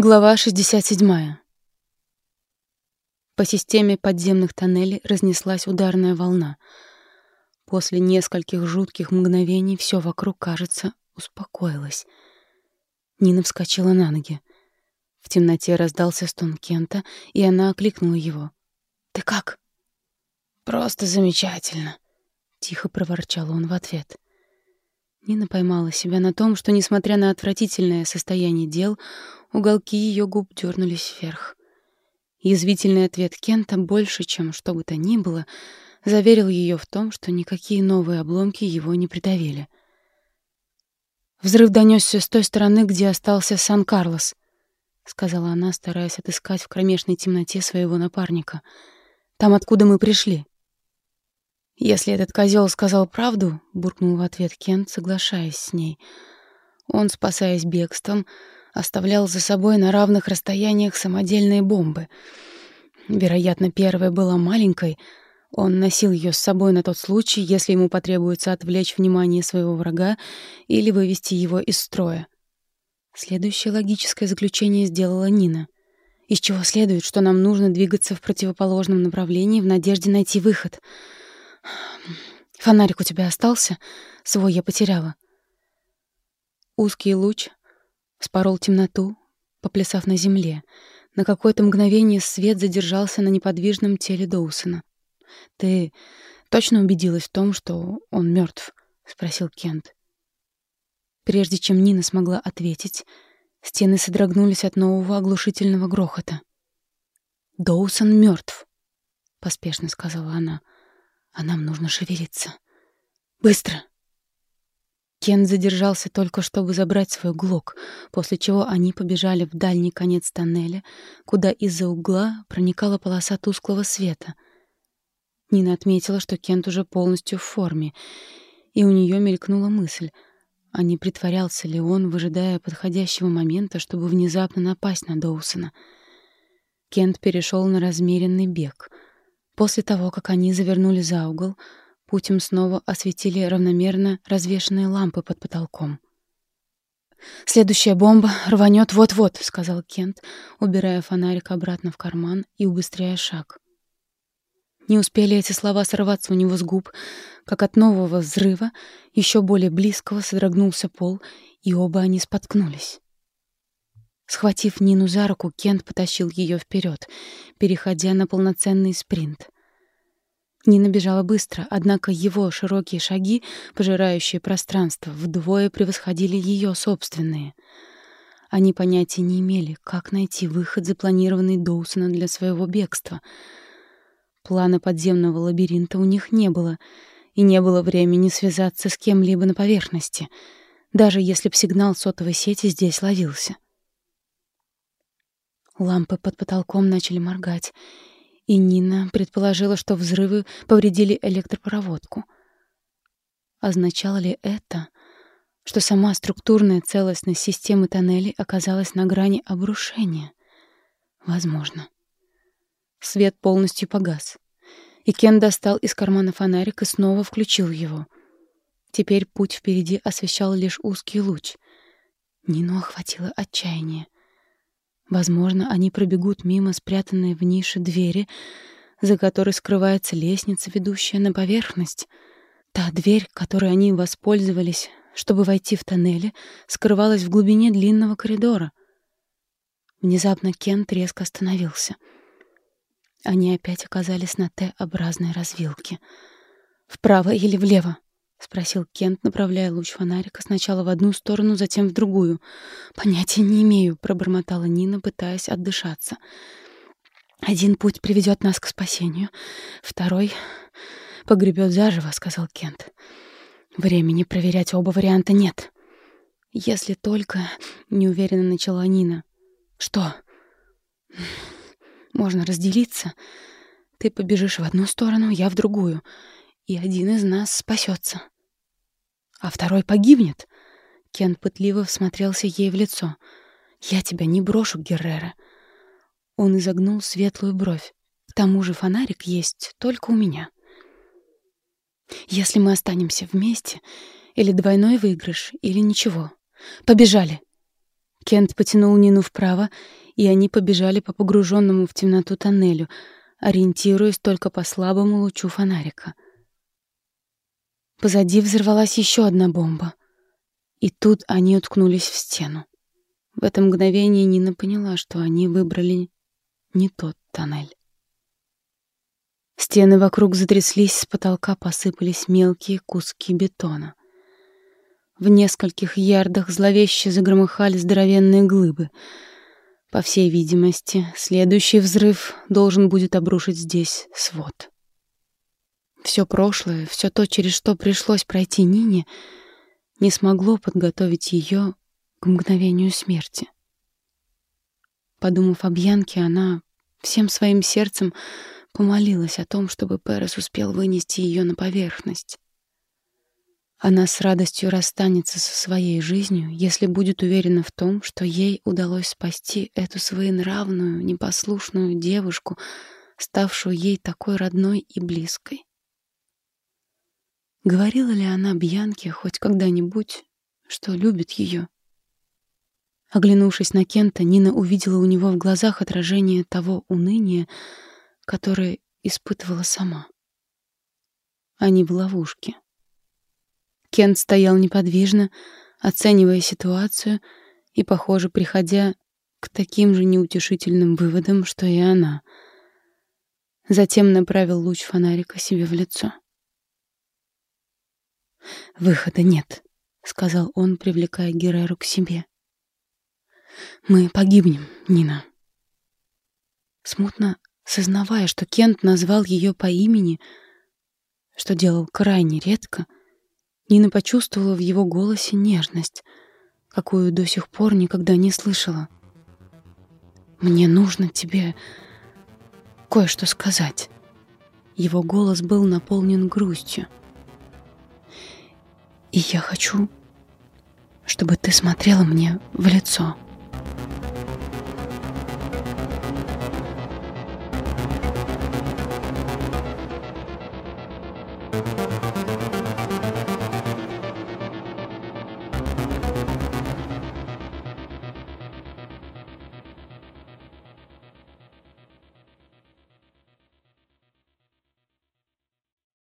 Глава 67. По системе подземных тоннелей разнеслась ударная волна. После нескольких жутких мгновений все вокруг, кажется, успокоилось. Нина вскочила на ноги. В темноте раздался стон Кента, и она окликнула его. «Ты как?» «Просто замечательно», — тихо проворчал он в ответ. Нина поймала себя на том, что, несмотря на отвратительное состояние дел, уголки ее губ дернулись вверх. Язвительный ответ Кента больше, чем что бы то ни было, заверил ее в том, что никакие новые обломки его не придавили. «Взрыв донесся с той стороны, где остался Сан-Карлос», — сказала она, стараясь отыскать в кромешной темноте своего напарника. «Там, откуда мы пришли». «Если этот козел сказал правду», — буркнул в ответ Кент, соглашаясь с ней, — «он, спасаясь бегством, оставлял за собой на равных расстояниях самодельные бомбы. Вероятно, первая была маленькой, он носил ее с собой на тот случай, если ему потребуется отвлечь внимание своего врага или вывести его из строя. Следующее логическое заключение сделала Нина. Из чего следует, что нам нужно двигаться в противоположном направлении в надежде найти выход — Фонарик у тебя остался? Свой я потеряла. Узкий луч спорол темноту, поплясав на земле. На какое-то мгновение свет задержался на неподвижном теле Доусона. «Ты точно убедилась в том, что он мертв? спросил Кент. Прежде чем Нина смогла ответить, стены содрогнулись от нового оглушительного грохота. «Доусон мертв, поспешно сказала она а нам нужно шевелиться. Быстро!» Кен задержался только, чтобы забрать свой глок, после чего они побежали в дальний конец тоннеля, куда из-за угла проникала полоса тусклого света. Нина отметила, что Кент уже полностью в форме, и у нее мелькнула мысль, а не притворялся ли он, выжидая подходящего момента, чтобы внезапно напасть на Доусона. Кент перешел на размеренный бег — После того, как они завернули за угол, путем снова осветили равномерно развешанные лампы под потолком. «Следующая бомба рванет вот-вот», — сказал Кент, убирая фонарик обратно в карман и убыстряя шаг. Не успели эти слова сорваться у него с губ, как от нового взрыва, еще более близкого, содрогнулся пол, и оба они споткнулись. Схватив Нину за руку, Кент потащил ее вперед, переходя на полноценный спринт. Нина бежала быстро, однако его широкие шаги, пожирающие пространство, вдвое превосходили ее собственные. Они понятия не имели, как найти выход, запланированный Доусона для своего бегства. Плана подземного лабиринта у них не было, и не было времени связаться с кем-либо на поверхности, даже если б сигнал сотовой сети здесь ловился. — Лампы под потолком начали моргать, и Нина предположила, что взрывы повредили электропроводку. Означало ли это, что сама структурная целостность системы тоннелей оказалась на грани обрушения? Возможно. Свет полностью погас, и Кен достал из кармана фонарик и снова включил его. Теперь путь впереди освещал лишь узкий луч. Нину охватило отчаяние — Возможно, они пробегут мимо спрятанной в нише двери, за которой скрывается лестница, ведущая на поверхность. Та дверь, которой они воспользовались, чтобы войти в тоннели, скрывалась в глубине длинного коридора. Внезапно Кент резко остановился. Они опять оказались на Т-образной развилке. Вправо или влево? — спросил Кент, направляя луч фонарика сначала в одну сторону, затем в другую. «Понятия не имею», — пробормотала Нина, пытаясь отдышаться. «Один путь приведет нас к спасению, второй погребет заживо», — сказал Кент. «Времени проверять оба варианта нет». «Если только...» — неуверенно начала Нина. «Что?» «Можно разделиться. Ты побежишь в одну сторону, я в другую» и один из нас спасется. А второй погибнет. Кен пытливо всмотрелся ей в лицо. «Я тебя не брошу, Геррера». Он изогнул светлую бровь. «К тому же фонарик есть только у меня». «Если мы останемся вместе, или двойной выигрыш, или ничего. Побежали!» Кент потянул Нину вправо, и они побежали по погруженному в темноту тоннелю, ориентируясь только по слабому лучу фонарика. Позади взорвалась еще одна бомба, и тут они уткнулись в стену. В это мгновение Нина поняла, что они выбрали не тот тоннель. Стены вокруг затряслись, с потолка посыпались мелкие куски бетона. В нескольких ярдах зловеще загромыхали здоровенные глыбы. По всей видимости, следующий взрыв должен будет обрушить здесь свод. Все прошлое, все то, через что пришлось пройти Нине, не смогло подготовить ее к мгновению смерти. Подумав об Янке, она всем своим сердцем помолилась о том, чтобы Перес успел вынести ее на поверхность. Она с радостью расстанется со своей жизнью, если будет уверена в том, что ей удалось спасти эту своенравную, непослушную девушку, ставшую ей такой родной и близкой. Говорила ли она Бьянке хоть когда-нибудь, что любит ее? Оглянувшись на Кента, Нина увидела у него в глазах отражение того уныния, которое испытывала сама. Они в ловушке. Кент стоял неподвижно, оценивая ситуацию и, похоже, приходя к таким же неутешительным выводам, что и она. Затем направил луч фонарика себе в лицо. «Выхода нет», — сказал он, привлекая Гереру к себе. «Мы погибнем, Нина». Смутно сознавая, что Кент назвал ее по имени, что делал крайне редко, — Нина почувствовала в его голосе нежность, какую до сих пор никогда не слышала. «Мне нужно тебе кое-что сказать». Его голос был наполнен грустью. «И я хочу, чтобы ты смотрела мне в лицо».